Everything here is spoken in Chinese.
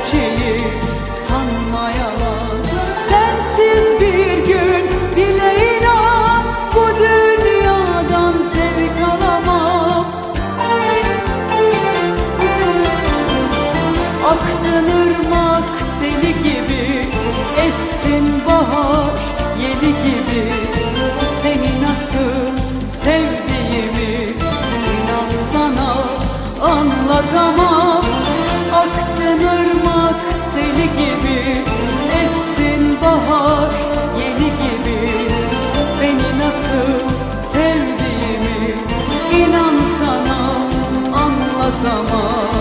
dolan Bu gerçeği sanma Allah'a